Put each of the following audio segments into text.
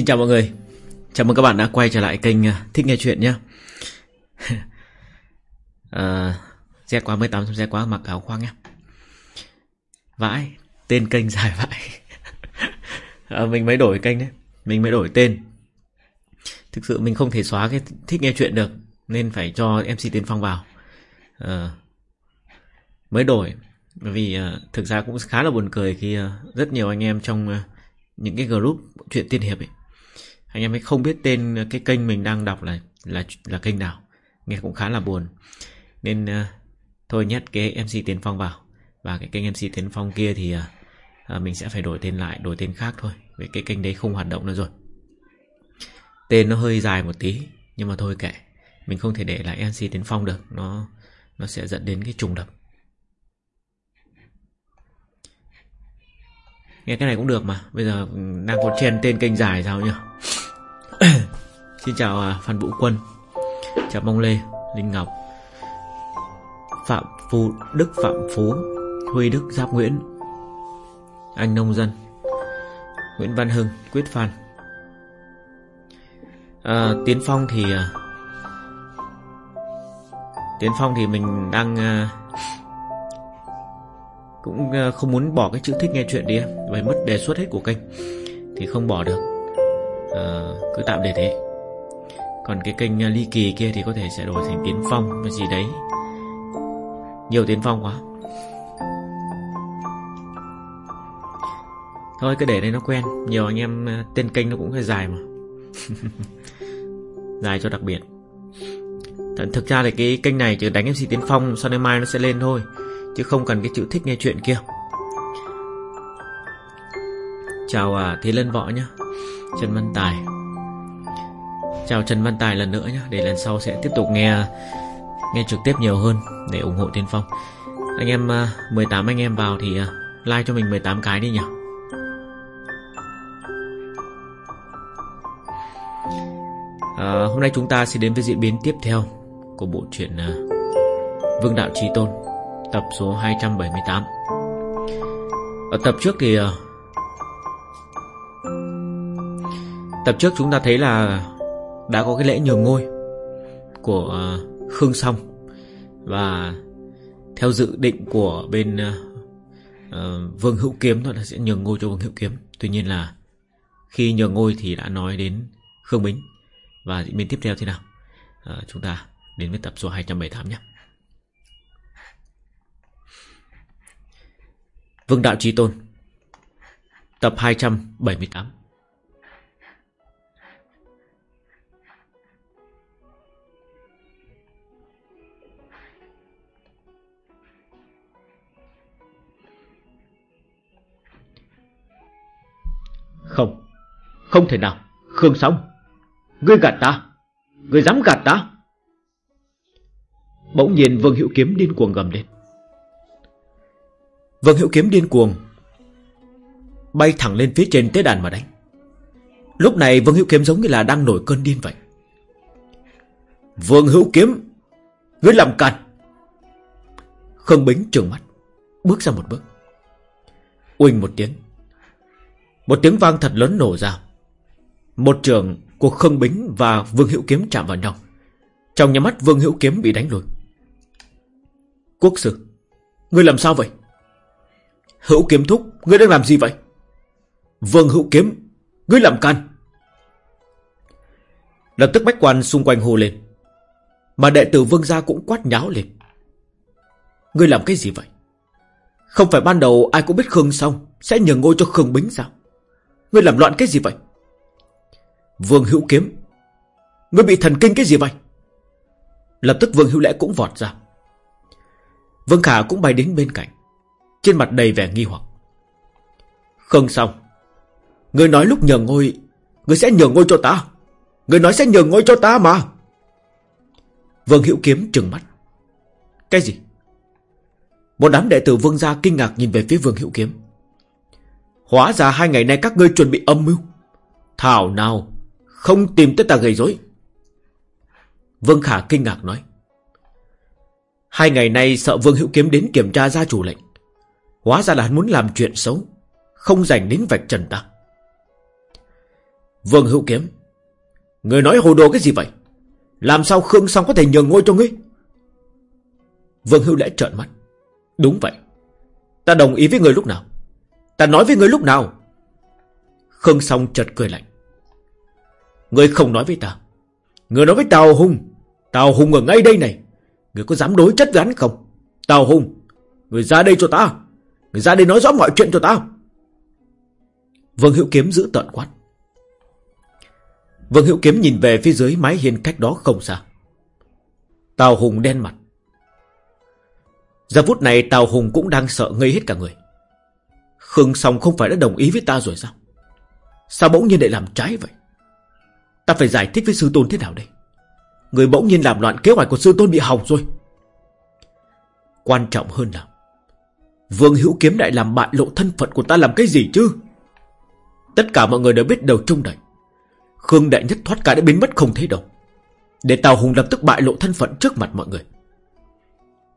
Xin chào mọi người. Chào mừng các bạn đã quay trở lại kênh à, Thích Nghe Chuyện nhé. À, Z quá 18 xe quá mặc áo khoác nhé. Vãi Tên kênh dài vãi. À, Mình mới đổi kênh đấy. Mình mới đổi tên. Thực sự mình không thể xóa cái Thích Nghe Chuyện được Nên phải cho MC tiên Phong vào. À, Mới đổi Bởi vì à, thực ra cũng khá là buồn cười Khi à, rất nhiều anh em trong à, những cái group chuyện tiên hiệp ấy anh em ấy không biết tên ờ, cái kênh mình đang đọc là là là kênh nào. Nghe cũng khá là buồn. Nên uh, thôi nhét cái mc tiến phong vào. Và cái kênh mc tiến phong kia thì uh, mình sẽ phải đổi tên lại đổi tên khác thôi. Vì cái kênh đấy không hoạt động nữa rồi. Tên nó hơi dài một tí nhưng mà thôi kệ. Mình không thể để lại mc tiến phong được. Nó nó sẽ dẫn đến cái trùng đập Nghe cái này cũng được mà. Bây giờ ừ, đang có chen tên kênh dài sao nhỉ? Xin chào à, Phan Vũ Quân. Chào Mông Lê Linh Ngọc. Phạm Phú Đức Phạm Phú Huy Đức Giáp Nguyễn. Anh Nông Dân Nguyễn Văn Hưng Quyết Phan. À, Tiến Phong thì à, Tiến Phong thì mình đang à, cũng à, không muốn bỏ cái chữ thích nghe chuyện đi Vậy mất đề xuất hết của kênh Thì không bỏ được. À, Cứ tạm để thế. Còn cái kênh uh, ly kỳ kia thì có thể sẽ đổi thành Tiến Phong Và gì đấy. Nhiều Tiến Phong quá. Thôi cứ để đây nó quen. Nhiều anh em uh, tên kênh nó cũng hơi dài mà. Dài cho đặc biệt. Thực ra thì cái kênh này chỉ đánh MC Tiến Phong Sau đêm mai nó sẽ lên thôi. Chứ không cần cái chữ thích nghe chuyện kia. Chào à, Thế Lân Võ nhá. Trần Văn Tài. Chào Trần Văn Tài lần nữa nhé Để lần sau sẽ tiếp tục nghe Nghe trực tiếp nhiều hơn Để ủng hộ Tiên Phong. Anh em à, 18 anh em vào thì à, Like cho mình 18 cái đi nhỉ. À, Hôm nay chúng ta sẽ đến với diễn biến tiếp theo Của bộ truyện à, Vương Đạo Trí Tôn Tập số 278 Ở tập trước thì Tập trước chúng ta thấy là đã có cái lễ nhường ngôi Của ờ, Khương Song. Và Theo dự định của bên uh, Vương Hữu Kiếm thôi là sẽ nhường ngôi cho Vương Hữu Kiếm. Tuy nhiên là Khi nhường ngôi thì đã nói đến Khương Bính. Và diễn biến tiếp theo thế nào? Uh, Chúng ta đến với tập số 278 nhé. Vương Đạo Trí Tôn Tập 278 Không Không thể nào. Khương Song Ngươi gạt ta. Ngươi dám gạt ta. Bỗng nhiên Vương Hữu Kiếm điên cuồng gầm lên. Vương hiệu kiếm điên cuồng, Bay thẳng lên phía trên tế đàn mà đánh. Lúc này Vương Hữu Kiếm giống như là đang nổi cơn điên vậy. Vương Hữu Kiếm, Ngươi làm càn. Khương Bính trừng mắt, Bước ra một bước. Uỳnh một tiếng một tiếng vang thật lớn nổ ra. Một trường của Khương Bính và Vương Hữu Kiếm chạm vào nhau. Trong nhà mắt, Vương Hữu Kiếm bị đánh lùi Quốc sư, Ngươi làm sao vậy? Hữu Kiếm thúc, Ngươi đang làm gì vậy? Vương Hữu Kiếm, Ngươi làm can. Lập tức bách quan xung quanh hô lên. Mà đệ tử Vương gia cũng quát nháo lên. Ngươi làm cái gì vậy? Không phải ban đầu ai cũng biết Khương xong Sẽ nhường ngôi cho Khương Bính sao? Ngươi làm loạn cái gì vậy? Vương Hữu Kiếm. Ngươi bị thần kinh cái gì vậy? Lập tức Vương Hữu Lẽ cũng vọt ra. Vương Khả cũng bay đến bên cạnh, Trên mặt đầy vẻ nghi hoặc. Không xong. Ngươi nói lúc nhờ ngôi, Ngươi sẽ nhờ ngôi cho ta. Ngươi nói sẽ nhờ ngôi cho ta mà. Vương Hữu Kiếm trừng mắt. Cái gì? Một đám đệ tử Vương gia kinh ngạc nhìn về phía Vương Hữu Kiếm. Hóa ra hai ngày nay các ngươi chuẩn bị âm mưu. Thảo nào, Không tìm tới ta gây rối. Vương Khả kinh ngạc nói. Hai ngày nay sợ Vương Hữu Kiếm đến kiểm tra gia chủ lệnh. Hóa ra là hắn muốn làm chuyện xấu, Không dành đến vạch trần ta. Vương Hữu Kiếm, Người nói hồ đồ cái gì vậy? Làm sao Khương Song có thể nhường ngôi cho ngươi? Vương Hữu Lễ trợn mắt. Đúng vậy. Ta đồng ý với người lúc nào? Ta nói với người lúc nào? Khương Song chợt cười lạnh. Người không nói với ta. Người nói với Tào Hùng. Tào Hùng ở ngay đây này. Người có dám đối chất với hắn không? Tào Hùng Người ra đây cho ta. Người ra đây nói rõ mọi chuyện cho ta. Vương Hữu Kiếm giữ tận quát. Vương Hữu Kiếm nhìn về phía dưới mái hiên cách đó không xa. Tào Hùng đen mặt. Giờ phút này Tào Hùng cũng đang sợ ngây hết cả người. Khương Song không phải đã đồng ý với ta rồi sao? Sao bỗng nhiên lại làm trái vậy? Ta phải giải thích với sư tôn thế nào đây? Người bỗng nhiên làm loạn kế hoạch của sư tôn bị hỏng rồi. Quan trọng hơn là, Vương Hữu Kiếm đại làm bại lộ thân phận của ta làm cái gì chứ? Tất cả mọi người đều biết đầu trung đẩy. Khương Đại Nhất thoát cả đã biến mất không thấy đâu. Để Tào Hùng lập tức bại lộ thân phận trước mặt mọi người.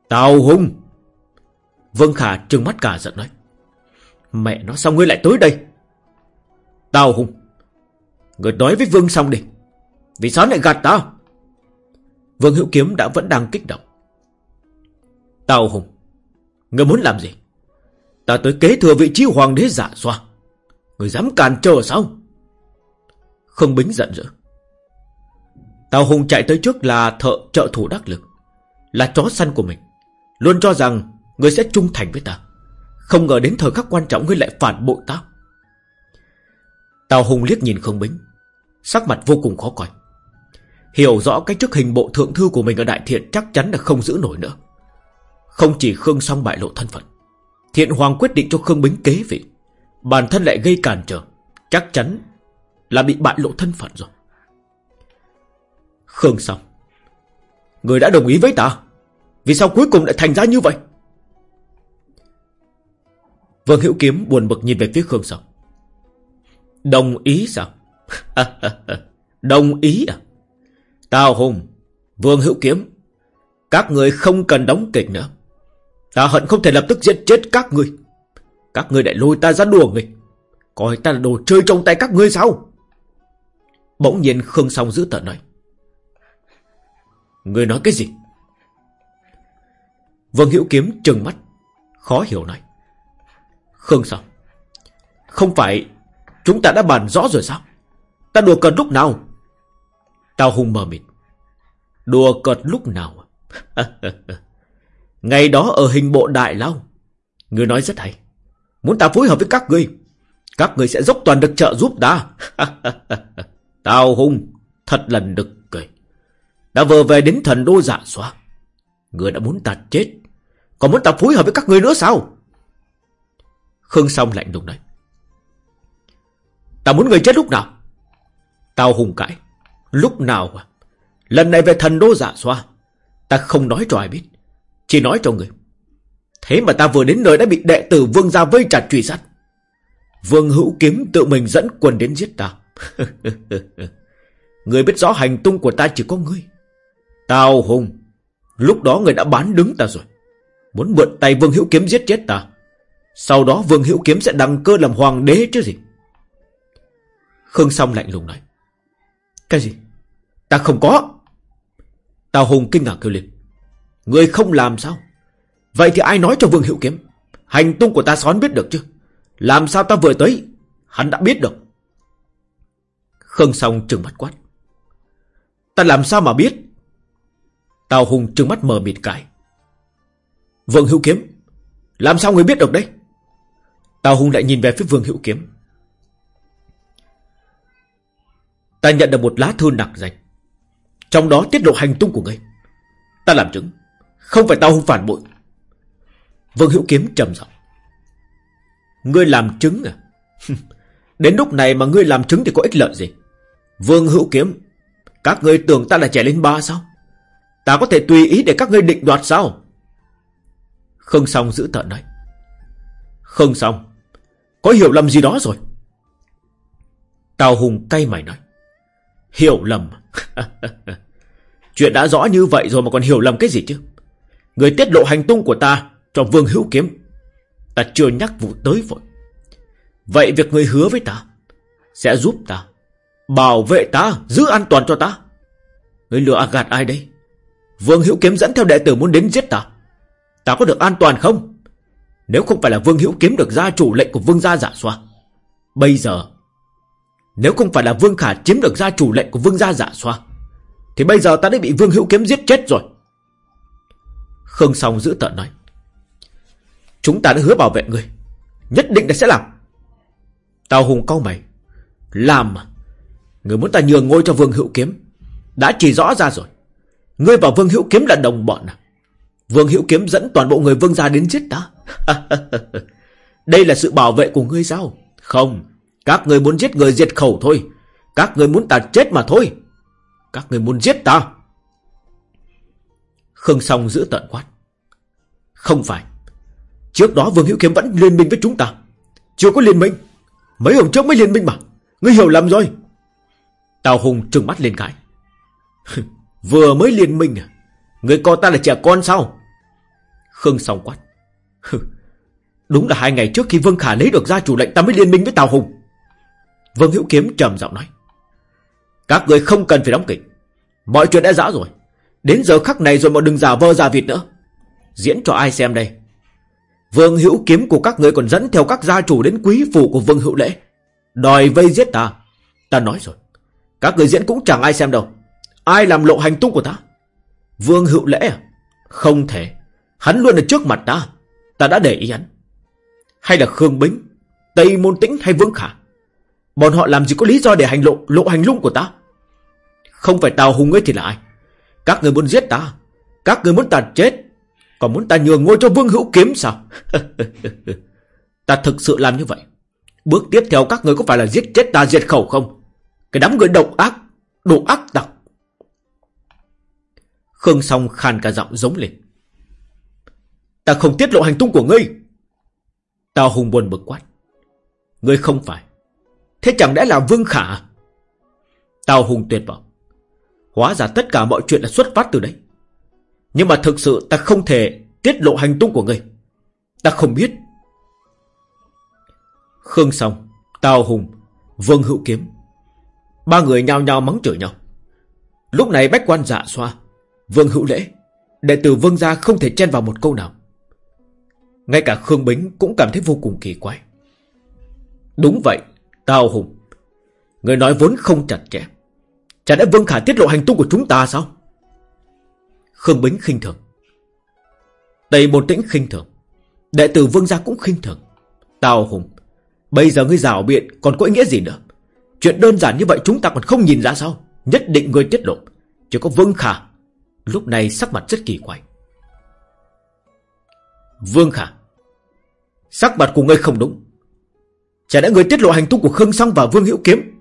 Tào Hùng! Vương Khả trừng mắt cả giận nói. Mẹ nó, sao ngươi lại tới đây? Tào Hùng! Ngươi nói với Vương xong đi. Vì sao lại gạt tao? Vương Hữu Kiếm đã vẫn đang kích động. Tào Hùng! Ngươi muốn làm gì? Ta tới kế thừa vị trí hoàng đế giả xoa. Ngươi dám cản trở sao? không Bính giận dữ. Tào Hùng chạy tới trước là thợ trợ thủ đắc lực. Là chó săn của mình. Luôn cho rằng người sẽ trung thành với ta. Không ngờ đến thời khắc quan trọng ngươi lại phản bội ta. Tào Hùng liếc nhìn Khương Bính. Sắc mặt vô cùng khó coi. Hiểu rõ cách chức hình bộ thượng thư của mình ở Đại Thiện chắc chắn là không giữ nổi nữa. Không chỉ Khương song bại lộ thân phận. Thiện Hoàng quyết định cho Khương Bính kế vị. Bản thân lại gây cản trở. Chắc chắn là bị bại lộ thân phận rồi Khương Song, Người đã đồng ý với ta Vì sao cuối cùng lại thành ra như vậy Vương Hữu Kiếm buồn bực nhìn về phía Khương Song. Đồng ý sao? Đồng ý à? Tào Hùng, Vương Hữu Kiếm, các người không cần đóng kịch nữa. Ta hận không thể lập tức giết chết các người. Các người lại lôi ta ra đùa người. Coi ta là đồ chơi trong tay các ngươi sao? Bỗng nhiên Khương Song giữ tợn nói. Người nói cái gì? Vương Hữu Kiếm trừng mắt, khó hiểu nói. Khương sao, không phải chúng ta đã bàn rõ rồi sao? Ta đùa cợt lúc nào? Tao hùng mờ mịt. Đùa cợt lúc nào? Ngày đó ở hình bộ đại lao. Người nói rất hay. Muốn ta phối hợp với các ngươi. Các ngươi sẽ dốc toàn lực trợ giúp ta. Tao Hùng, thật là nực cười. Đã vừa về đến thần đô giả xóa. Người đã muốn ta chết. Còn muốn ta phối hợp với các người nữa sao? Khương Song lạnh lùng nói. Ta muốn người chết lúc nào? Tao Hùng cãi. Lúc nào à? Lần này về thần đô giả xoa. Ta không nói cho ai biết. Chỉ nói cho người. Thế mà ta vừa đến nơi đã bị đệ tử vương gia vây chặt truy sát. Vương hữu kiếm tự mình dẫn quân đến giết ta. Người biết rõ hành tung của ta chỉ có ngươi. Tao Hùng, lúc đó người đã bán đứng ta rồi. Muốn mượn tay Vương Hữu Kiếm giết chết ta. Sau đó Vương Hữu Kiếm sẽ đăng cơ làm hoàng đế chứ gì. Khương Song lạnh lùng nói. Cái gì? Ta không có. Tào Hùng kinh ngạc kêu lên. Người không làm sao? Vậy thì ai nói cho Vương Hữu Kiếm? Hành tung của ta xón biết được chứ? Làm sao ta vừa tới? Hắn đã biết được. Khương Song trừng mắt quát. Ta làm sao mà biết? Tào Hùng trừng mắt mờ mịt cãi. Vương Hữu Kiếm. Làm sao người biết được đấy? Tào Hùng lại nhìn về phía Vương Hữu Kiếm. Ta nhận được một lá thư nặc danh. Trong đó tiết lộ hành tung của ngươi. Ta làm chứng. Không phải tao không phản bội. Vương Hữu Kiếm trầm giọng. Ngươi làm chứng à? Đến lúc này mà ngươi làm chứng thì có ích lợi gì? Vương Hữu Kiếm, các ngươi tưởng ta là trẻ lên ba sao? Ta có thể tùy ý để các ngươi định đoạt sao? Không xong giữ tợn nói. Không xong có hiểu lầm gì đó rồi? Tào Hùng cay mày nói. Hiểu lầm. Chuyện đã rõ như vậy rồi mà còn hiểu lầm cái gì chứ? Người tiết lộ hành tung của ta cho Vương Hữu Kiếm. Ta chưa nhắc vụ tới vội. Vậy việc người hứa với ta sẽ giúp ta bảo vệ ta, giữ an toàn cho ta. Người lừa gạt ai đây? Vương Hữu Kiếm dẫn theo đệ tử muốn đến giết ta. Ta có được an toàn không? Nếu không phải là Vương Hữu Kiếm được gia chủ lệnh của Vương gia giả xoa. Bây giờ, nếu không phải là Vương Khả chiếm được gia chủ lệnh của Vương gia giả xoa Thì bây giờ ta đã bị Vương Hữu Kiếm giết chết rồi. Khương Song giữ tợn nói, Chúng ta đã hứa bảo vệ người Nhất định là sẽ làm. Tào Hùng cau mày, Làm mà Người muốn ta nhường ngôi cho Vương Hữu Kiếm, Đã chỉ rõ ra rồi. Ngươi và Vương Hữu Kiếm là đồng bọn à? Vương Hữu Kiếm dẫn toàn bộ người Vương gia đến giết ta Đây là sự bảo vệ của ngươi sao Không, các người muốn giết người diệt khẩu thôi. Các người muốn ta chết mà thôi. Các người muốn giết ta. Khương Song giữ tận quát. Không phải. Trước đó Vương Hữu Kiếm vẫn liên minh với chúng ta. Chưa có liên minh. Mấy hôm trước mới liên minh mà. Ngươi hiểu lầm rồi. Tào Hùng trừng mắt lên cái. Vừa mới liên minh à? Người coi ta là trẻ con sao? Khương Song quát. Đúng là hai ngày trước khi Vương Khả lấy được gia chủ lệnh ta mới liên minh với Tào Hùng. Vương Hữu Kiếm trầm giọng nói. Các người không cần phải đóng kịch. Mọi chuyện đã rõ rồi. Đến giờ khắc này rồi mà đừng giả vơ giả vịt nữa. Diễn cho ai xem đây. Vương Hữu Kiếm của các người còn dẫn theo các gia chủ đến quý phủ của Vương Hữu Lễ. Đòi vây giết ta. Ta nói rồi. Các người diễn cũng chẳng ai xem đâu. Ai làm lộ hành tung của ta? Vương Hữu Lễ à? Không thể. Hắn luôn ở trước mặt ta. Ta đã để ý hắn. Hay là Khương Bính, Tây Môn Tĩnh hay Vương Khả? Bọn họ làm gì có lý do để hành lộ lộ hành lung của ta? Không phải Tào Hùng ấy thì là ai? Các người muốn giết ta Các người muốn ta chết Còn muốn ta nhường ngôi cho Vương Hữu Kiếm sao? Ta thực sự làm như vậy. Bước tiếp theo các người có phải là giết chết ta diệt khẩu không? Cái đám người độc ác Đồ ác tặc. Khương Song khàn cả giọng giống lên. Ta không tiết lộ hành tung của ngươi. Tào Hùng buồn bực quát Ngươi không phải. Thế chẳng lẽ là Vương Khả? Tào Hùng tuyệt vọng. Hóa ra tất cả mọi chuyện là xuất phát từ đấy. Nhưng mà thực sự ta không thể Tiết lộ hành tung của ngươi. Ta không biết. Khương Song Tào Hùng, Vương Hữu Kiếm. Ba người nhao nhao mắng chửi nhau. Lúc này bách quan dạ xoa, Vương Hữu Lễ, Đệ tử Vương gia không thể chen vào một câu nào. Ngay cả Khương Bính cũng cảm thấy vô cùng kỳ quái. Đúng vậy, Tào Hùng, Người nói vốn không chặt chẽ. Chả đã Vương Khả tiết lộ hành tung của chúng ta sao? Khương Bính khinh thường. Tây môn Tĩnh khinh thường. Đệ tử Vương Gia cũng khinh thường. Tào Hùng, Bây giờ ngươi rào biện, còn có ý nghĩa gì nữa? Chuyện đơn giản như vậy chúng ta còn không nhìn ra sao? Nhất định ngươi tiết lộ. Chỉ có Vương Khả, Lúc này sắc mặt rất kỳ quái. Vương Khả, Sắc mặt của ngươi không đúng. Chả đã người tiết lộ hành tung của Khương Song và Vương Hữu Kiếm?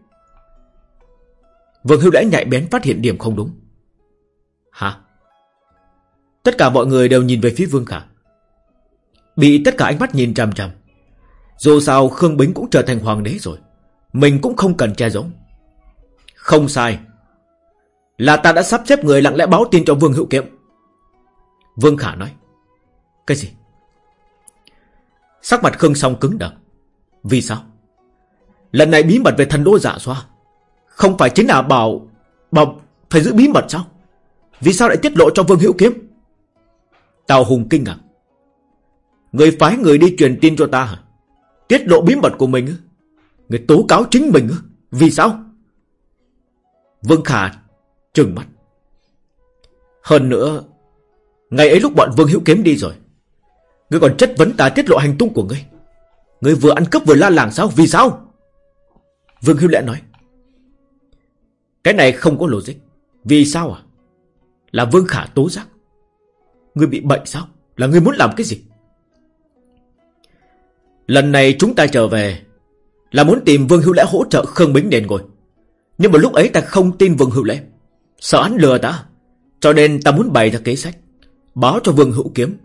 Vương Hữu đã nhạy bén phát hiện điểm không đúng. Hả? Tất cả mọi người đều nhìn về phía Vương Khả. Bị tất cả ánh mắt nhìn chằm chằm. Dù sao Khương Bính cũng trở thành hoàng đế rồi. Mình cũng không cần che giấu. Không sai. Là ta đã sắp xếp người lặng lẽ báo tin cho Vương Hữu Kiếm. Vương Khả nói. Cái gì? Sắc mặt Khương Song cứng đờ. Vì sao? Lần này bí mật về thần đô dạ giả xoa Không phải chính là bảo Bảo phải giữ bí mật sao? Vì sao lại tiết lộ cho Vương Hữu Kiếm? Tào Hùng kinh ngạc. Người phái người đi truyền tin cho ta hả? Tiết lộ bí mật của mình Người tố cáo chính mình Vì sao? Vương Khả trừng mắt. Hơn nữa, Ngày ấy lúc bọn Vương Hữu Kiếm đi rồi Ngươi còn chất vấn ta, tiết lộ hành tung của ngươi. Ngươi vừa ăn cướp vừa la làng sao? Vì sao? Vương Hưu Lệ nói. Cái này không có logic. Vì sao à? Là Vương Khả tố giác. Ngươi bị bệnh sao? Là ngươi muốn làm cái gì? Lần này chúng ta trở về Là muốn tìm Vương Hưu Lễ hỗ trợ Khương Bính đền ngồi. Nhưng mà lúc ấy ta không tin Vương Hưu Lễ. Sợ hắn lừa ta. Cho nên ta muốn bày ra kế sách, Báo cho Vương Hữu Kiếm.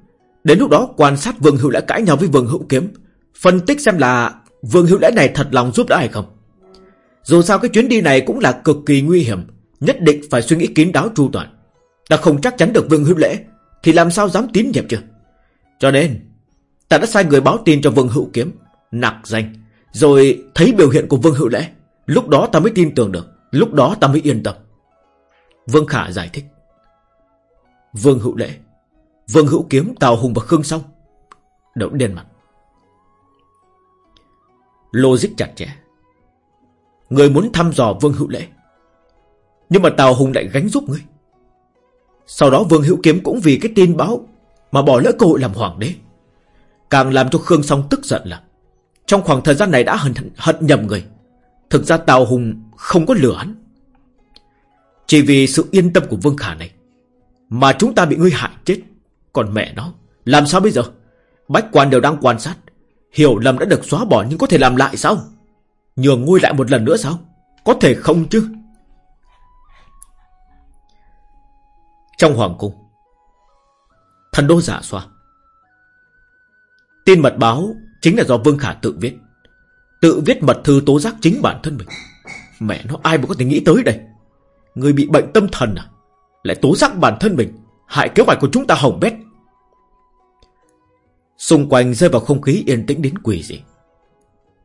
Đến lúc đó, quan sát Vương Hữu Lễ cãi nhau với Vương Hữu Kiếm. Phân tích xem là Vương Hữu Lễ này thật lòng giúp đỡ hay không. Dù sao cái chuyến đi này cũng là cực kỳ nguy hiểm, Nhất định phải suy nghĩ kín đáo chu toàn. Ta không chắc chắn được Vương Hữu Lễ, Thì làm sao dám tín nhiệm chưa Cho nên, Ta đã sai người báo tin cho Vương Hữu Kiếm, Nặc danh, Rồi thấy biểu hiện của Vương Hữu Lễ, Lúc đó ta mới tin tưởng được, Lúc đó ta mới yên tâm. Vương Khả giải thích. Vương Hữu Lễ Vương Hữu Kiếm, Tào Hùng và Khương Song. Đều đen mặt. Logic chặt chẽ. Người muốn thăm dò Vương Hữu Lễ. Nhưng mà Tào Hùng lại gánh giúp ngươi Sau đó Vương Hữu Kiếm cũng vì cái tin báo Mà bỏ lỡ cơ hội làm hoàng đế. Càng làm cho Khương Song tức giận là Trong khoảng thời gian này đã hận, hận nhầm người. Thực ra Tào Hùng không có lừa hắn. Chỉ vì sự yên tâm của Vương Khả này Mà chúng ta bị ngươi hại chết. Còn mẹ nó Làm sao bây giờ Bách quan đều đang quan sát Hiểu lầm đã được xóa bỏ nhưng có thể làm lại sao Nhường ngôi lại một lần nữa sao Có thể không chứ Trong hoàng cung, Thần đô giả xoa Tin mật báo chính là do Vương Khả tự viết. Tự viết mật thư tố giác chính bản thân mình. Mẹ nó, ai mà có thể nghĩ tới đây. Người bị bệnh tâm thần à? Lại tố giác bản thân mình. Hại kế hoạch của chúng ta hỏng bét. Xung quanh rơi vào không khí yên tĩnh đến quỷ gì.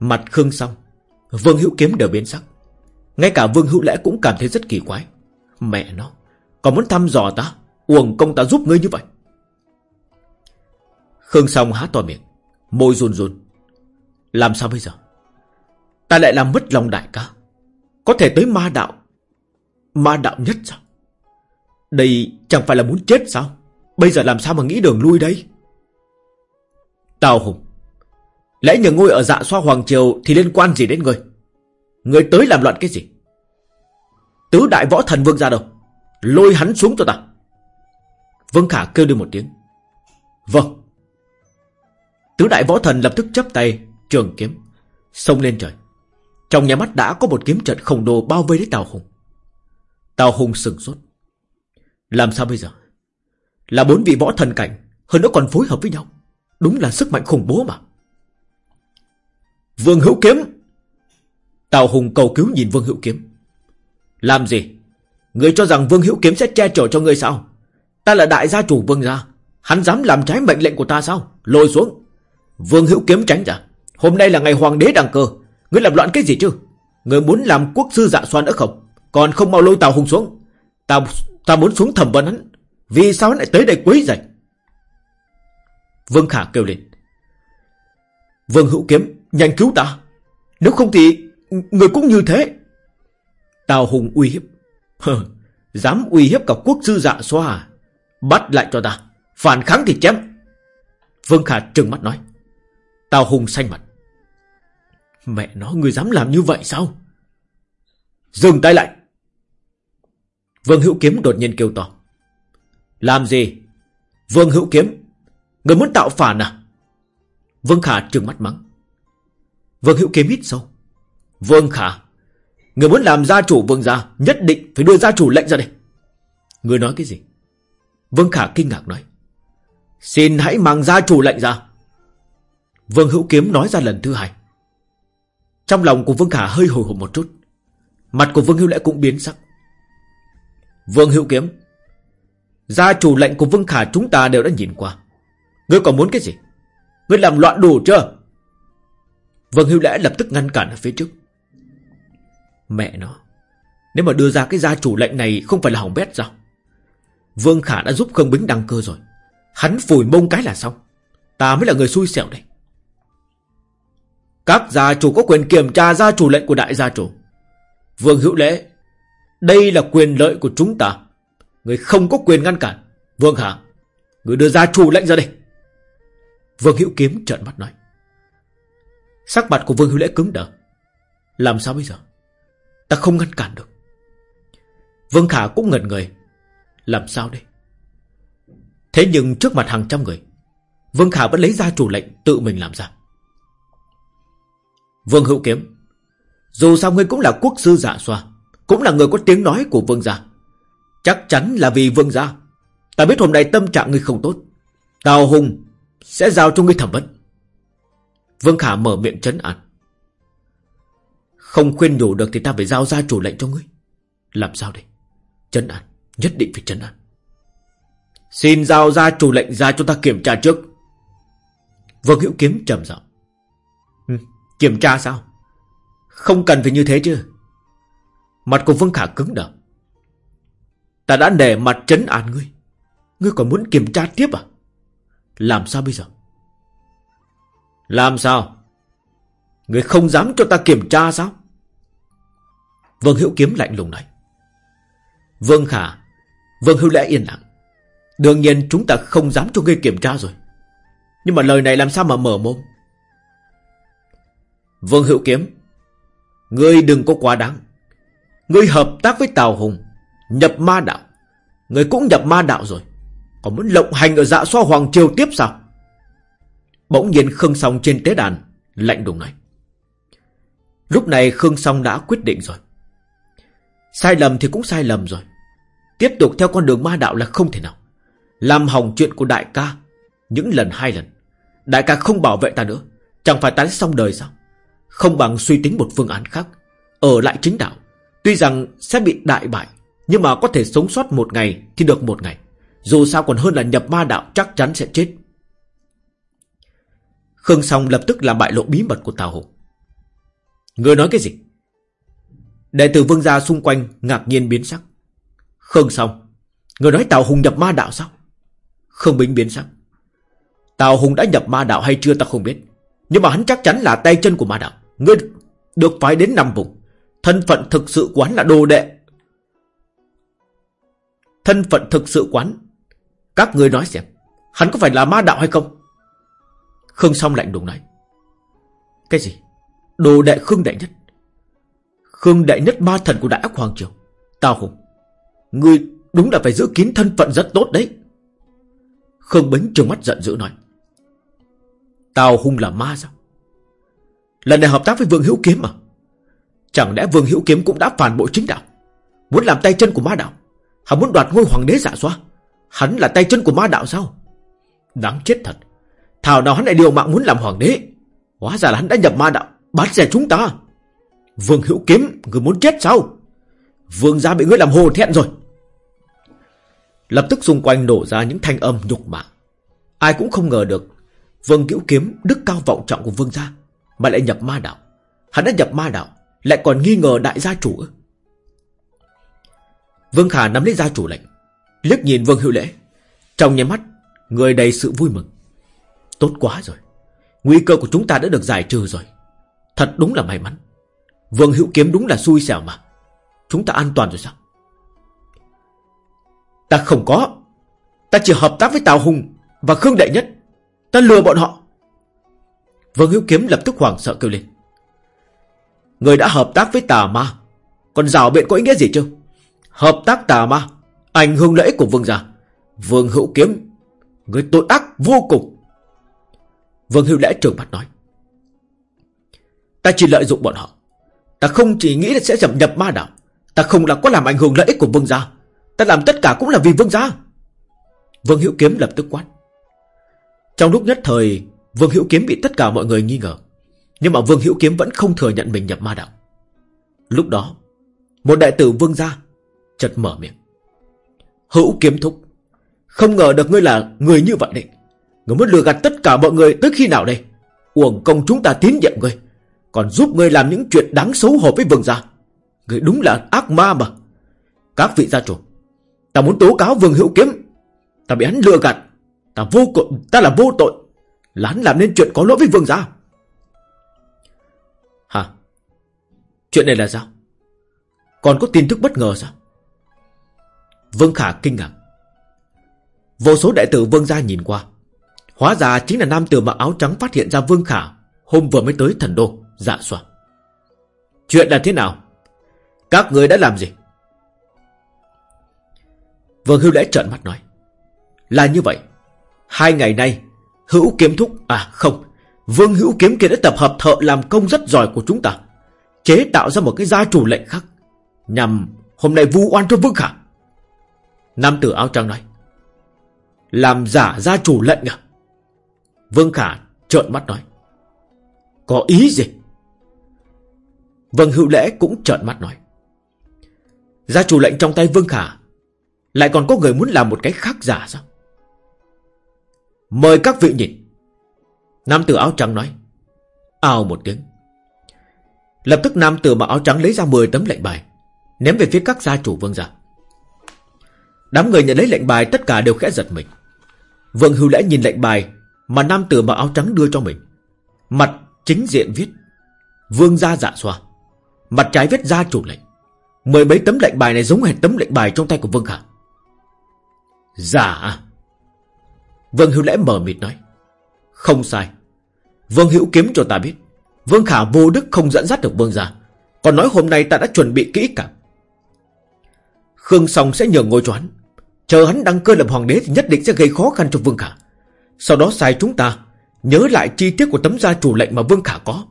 Mặt Khương xong. Vương Hữu Kiếm đều biến sắc. Ngay cả Vương Hữu Lẽ cũng cảm thấy rất kỳ quái. Mẹ nó. Còn muốn thăm dò ta. Uổng công ta giúp ngươi như vậy. Khương Song há to miệng. Môi run run Làm sao bây giờ Ta lại làm mất lòng đại ca Có thể tới ma đạo Ma đạo nhất sao Đây chẳng phải là muốn chết sao Bây giờ làm sao mà nghĩ đường lui đây Tào Hùng. Lẽ nhờ ngôi ở dạ xoa Hoàng Triều Thì liên quan gì đến ngươi? Ngươi tới làm loạn cái gì? Tứ đại võ thần vương ra đâu? Lôi hắn xuống cho ta. Vương Khả kêu đi một tiếng. Vâng. Tứ đại võ thần lập tức chấp tay, Trường kiếm, Xông lên trời. Trong nhà mắt đã có một kiếm trận khổng lồ bao vây lấy Tào Hùng. Tào Hùng sừng sốt. Làm sao bây giờ? Là bốn vị võ thần cảnh, Hơn nữa còn phối hợp với nhau. Đúng là sức mạnh khủng bố mà Vương Hữu Kiếm Tào Hùng cầu cứu nhìn Vương Hữu Kiếm Làm gì Người cho rằng Vương Hữu Kiếm sẽ che chở cho người sao Ta là đại gia chủ Vương gia Hắn dám làm trái mệnh lệnh của ta sao Lôi xuống Vương Hữu Kiếm tránh ra. Hôm nay là ngày hoàng đế đăng cơ. Ngươi làm loạn cái gì chứ? Ngươi muốn làm quốc sư dạ xoan nữa không? Còn không mau lôi Tào Hùng xuống. Ta, ta muốn xuống thẩm vấn hắn. Vì sao hắn lại tới đây quấy rầy? Vương Khả kêu lên. Vương Hữu Kiếm, nhanh cứu ta. Nếu không thì người cũng như thế. Tào Hùng uy hiếp. Hờ, dám uy hiếp cả quốc sư dạ xoa Bắt lại cho ta. Phản kháng thì chém. Vương Khả trừng mắt nói. Tào Hùng xanh mặt. Mẹ nó, người dám làm như vậy sao? Dừng tay lại. Vương Hữu Kiếm đột nhiên kêu to. Làm gì? Vương Hữu Kiếm, người muốn tạo phản à? Vương Khả trừng mắt mắng. Vương Hữu Kiếm hít sâu. Vương Khả, người muốn làm gia chủ vương gia, nhất định phải đưa gia chủ lệnh ra đây. Người nói cái gì? Vương Khả kinh ngạc nói. Xin hãy mang gia chủ lệnh ra. Vương Hữu Kiếm nói ra lần thứ hai. Trong lòng của Vương Khả hơi hồi hộp một chút. Mặt của Vương Hữu Lễ cũng biến sắc Vương Hữu Kiếm Gia chủ lệnh của Vương Khả chúng ta đều đã nhìn qua Ngươi còn muốn cái gì? Ngươi làm loạn đủ chưa? Vương Hữu Lễ lập tức ngăn cản ở phía trước. Mẹ nó, Nếu mà đưa ra cái gia chủ lệnh này Không phải là hỏng bét sao? Vương Khả đã giúp Khương Bính đăng cơ rồi. Hắn phủi mông cái là xong. Ta mới là người xui xẻo đây. Các gia chủ có quyền kiểm tra gia chủ lệnh của đại gia chủ. Vương Hữu Lễ, Đây là quyền lợi của chúng ta. Người không có quyền ngăn cản. Vương Khả, Người đưa ra chủ lệnh ra đây. Vương Hữu Kiếm trợn mắt nói. Sắc mặt của Vương Hữu Lễ cứng đờ. Làm sao bây giờ? Ta không ngăn cản được. Vương Khả cũng ngẩn người. Làm sao đây? Thế nhưng trước mặt hàng trăm người, Vương Khả vẫn lấy ra chủ lệnh tự mình làm ra. Vương Hữu Kiếm, Dù sao ngươi cũng là quốc sư giả xoa, Cũng là người có tiếng nói của vương gia. Chắc chắn là vì vương gia. Ta biết hôm nay tâm trạng ngươi không tốt. Tào Hùng sẽ giao cho ngươi thẩm vấn. Vương Khả mở miệng chấn an. Không khuyên nhủ được thì ta phải giao ra chủ lệnh cho ngươi. Làm sao đây? Chấn an Nhất định phải chấn an. Xin giao ra chủ lệnh ra cho ta kiểm tra trước. Vương Hữu Kiếm trầm giọng. Ừ, Kiểm tra sao? Không cần phải như thế chứ. Mặt của Vương Khả cứng đờ. Ta đã để mặt chấn an ngươi. Ngươi còn muốn kiểm tra tiếp à? Làm sao bây giờ? Làm sao? Người không dám cho ta kiểm tra sao? Vương Hữu Kiếm lạnh lùng nói. Vương Khả, Vương Hữu Lễ yên lặng. Đương nhiên chúng ta không dám cho ngươi kiểm tra rồi. Nhưng mà lời này làm sao mà mở mồm? Vương Hữu Kiếm, Ngươi đừng có quá đáng. Ngươi hợp tác với Tào Hùng, Nhập ma đạo. Ngươi cũng nhập ma đạo rồi. Còn muốn lộng hành ở dạ xoa Hoàng Triều tiếp sao? Bỗng nhiên Khương Song trên tế đàn, Lạnh đùng nói. Lúc này Khương Song đã quyết định rồi. Sai lầm thì cũng sai lầm rồi. Tiếp tục theo con đường ma đạo là không thể nào. Làm hỏng chuyện của đại ca, Những lần hai lần. Đại ca không bảo vệ ta nữa. Chẳng phải ta xong đời sao? Không bằng suy tính một phương án khác. Ở lại chính đạo. Tuy rằng sẽ bị đại bại, Nhưng mà có thể sống sót một ngày Thì được một ngày. Dù sao còn hơn là nhập ma đạo, chắc chắn sẽ chết. Khương Song lập tức làm bại lộ bí mật của Tào Hùng Người nói cái gì? Đệ tử vương gia xung quanh ngạc nhiên biến sắc. Khương Song, Người nói Tào Hùng nhập ma đạo sao? Khương Bính biến sắc. Tào Hùng đã nhập ma đạo hay chưa ta không biết. Nhưng mà hắn chắc chắn là tay chân của ma đạo. Ngươi được phái đến năm vùng. Thân phận thực sự quán là đồ đệ. Thân phận thực sự quán các người nói xem, Hắn có phải là ma đạo hay không? Khương Song lạnh đùng nói. Cái gì? Đồ đệ Khương đệ Nhất. Khương đệ Nhất ma thần của Đại Ác Hoàng Triều. Tào Hùng, Ngươi đúng là phải giữ kín thân phận rất tốt đấy. Khương Bính trừng mắt giận dữ nói. Tào Hùng là ma sao? Lần này hợp tác với Vương Hữu Kiếm mà. Chẳng lẽ Vương Hữu Kiếm cũng đã phản bội chính đạo? Muốn làm tay chân của ma đạo? Hắn muốn đoạt ngôi hoàng đế giả xoa Hắn là tay chân của ma đạo sao? Đáng chết thật. Thảo nào hắn lại điều mạng muốn làm hoàng đế? Hóa ra là hắn đã nhập ma đạo, Bắt rẻ chúng ta. Vương Hữu Kiếm, Người muốn chết sao? Vương gia bị ngươi làm hồ thẹn rồi. Lập tức xung quanh nổ ra những thanh âm nhục mạ. Ai cũng không ngờ được, Vương Hữu Kiếm, đức cao vọng trọng của Vương gia, Mà lại nhập ma đạo. Hắn đã nhập ma đạo, lại còn nghi ngờ đại gia chủ Vương Khả nắm lấy gia chủ lệnh liếc nhìn Vương Hữu Lễ. Trong nháy mắt, Người đầy sự vui mừng. Tốt quá rồi. Nguy cơ của chúng ta đã được giải trừ rồi. Thật đúng là may mắn. Vương Hữu Kiếm đúng là xui xẻo mà. Chúng ta an toàn rồi sao? Ta không có. Ta chỉ hợp tác với Tào Hùng Và Khương Đại Nhất. Ta lừa bọn họ. Vương Hữu Kiếm lập tức hoảng sợ kêu lên. Người đã hợp tác với tà ma. Còn rào biện có ý nghĩa gì chứ? Hợp tác tà ma Ảnh hưởng lễ của vương gia. Vương hữu kiếm, Người tội ác vô cùng. Vương hữu lễ trường mặt nói. Ta chỉ lợi dụng bọn họ. Ta không chỉ nghĩ là sẽ dập nhập ma đạo. Ta không là có làm ảnh hưởng lợi ích của vương gia. Ta làm tất cả cũng là vì vương gia. Vương hữu kiếm lập tức quát. Trong lúc nhất thời, Vương hữu kiếm bị tất cả mọi người nghi ngờ. Nhưng mà Vương Hữu Kiếm vẫn không thừa nhận mình nhập ma đạo. Lúc đó, Một đại tử vương gia chợt mở miệng. Hữu kiếm thúc. Không ngờ được ngươi là người như vậy đấy Ngươi muốn lừa gạt tất cả mọi người tới khi nào đây? Uổng công chúng ta tín nhiệm ngươi Còn giúp ngươi làm những chuyện đáng xấu hổ với vương gia. Ngươi đúng là ác ma mà. Các vị gia chủ Ta muốn tố cáo vương hữu kiếm. Ta bị hắn lừa gạt. Ta vô tội, ta là vô tội. Là hắn làm nên chuyện có lỗi với vương gia. Hả? Chuyện này là sao? Còn có tin tức bất ngờ sao? Vương Khả kinh ngạc. Vô số đại tử Vương gia nhìn qua. Hóa ra chính là nam tử mặc áo trắng phát hiện ra Vương Khả Hôm vừa mới tới thần đô Dạ xoa. Chuyện là thế nào? Các người đã làm gì? Vương Hưu Lễ trợn mắt nói. Là như vậy. Hai ngày nay, Hữu kiếm thúc À không, Vương Hữu kiếm kia đã tập hợp thợ làm công rất giỏi của chúng ta, Chế tạo ra một cái gia chủ lệnh khác, Nhằm hôm nay vu oan cho Vương Khả. Nam tử áo trắng nói, Làm giả gia chủ lệnh à? Vương Khả trợn mắt nói, Có ý gì? Vâng hữu lễ cũng trợn mắt nói, Gia chủ lệnh trong tay Vương Khả Lại còn có người muốn làm một cái khác giả sao? Mời các vị nhìn. Nam tử áo trắng nói, Ao một tiếng. Lập tức nam tử mặc áo trắng lấy ra 10 tấm lệnh bài, Ném về phía các gia chủ vương gia. Đám người nhận lấy lệnh bài, tất cả đều khẽ giật mình. Vương hưu lễ nhìn lệnh bài Mà nam tử mặc áo trắng đưa cho mình. Mặt chính diện viết, Vương gia dạ xoa. Mặt trái viết gia chủ lệnh. Mười mấy tấm lệnh bài này giống hệt tấm lệnh bài trong tay của Vương Khả Giả dạ. à? Vương Hữu Lễ mở mịt nói, Không sai. Vương Hữu kiếm cho ta biết, Vương Khả vô đức không dẫn dắt được Vương gia. Còn nói hôm nay ta đã chuẩn bị kỹ cả Khương Song sẽ nhờ ngôi cho hắn. Chờ hắn đăng cơ làm hoàng đế thì nhất định sẽ gây khó khăn cho Vương Khả. Sau đó sai chúng ta Nhớ lại chi tiết của tấm gia chủ lệnh mà Vương Khả có.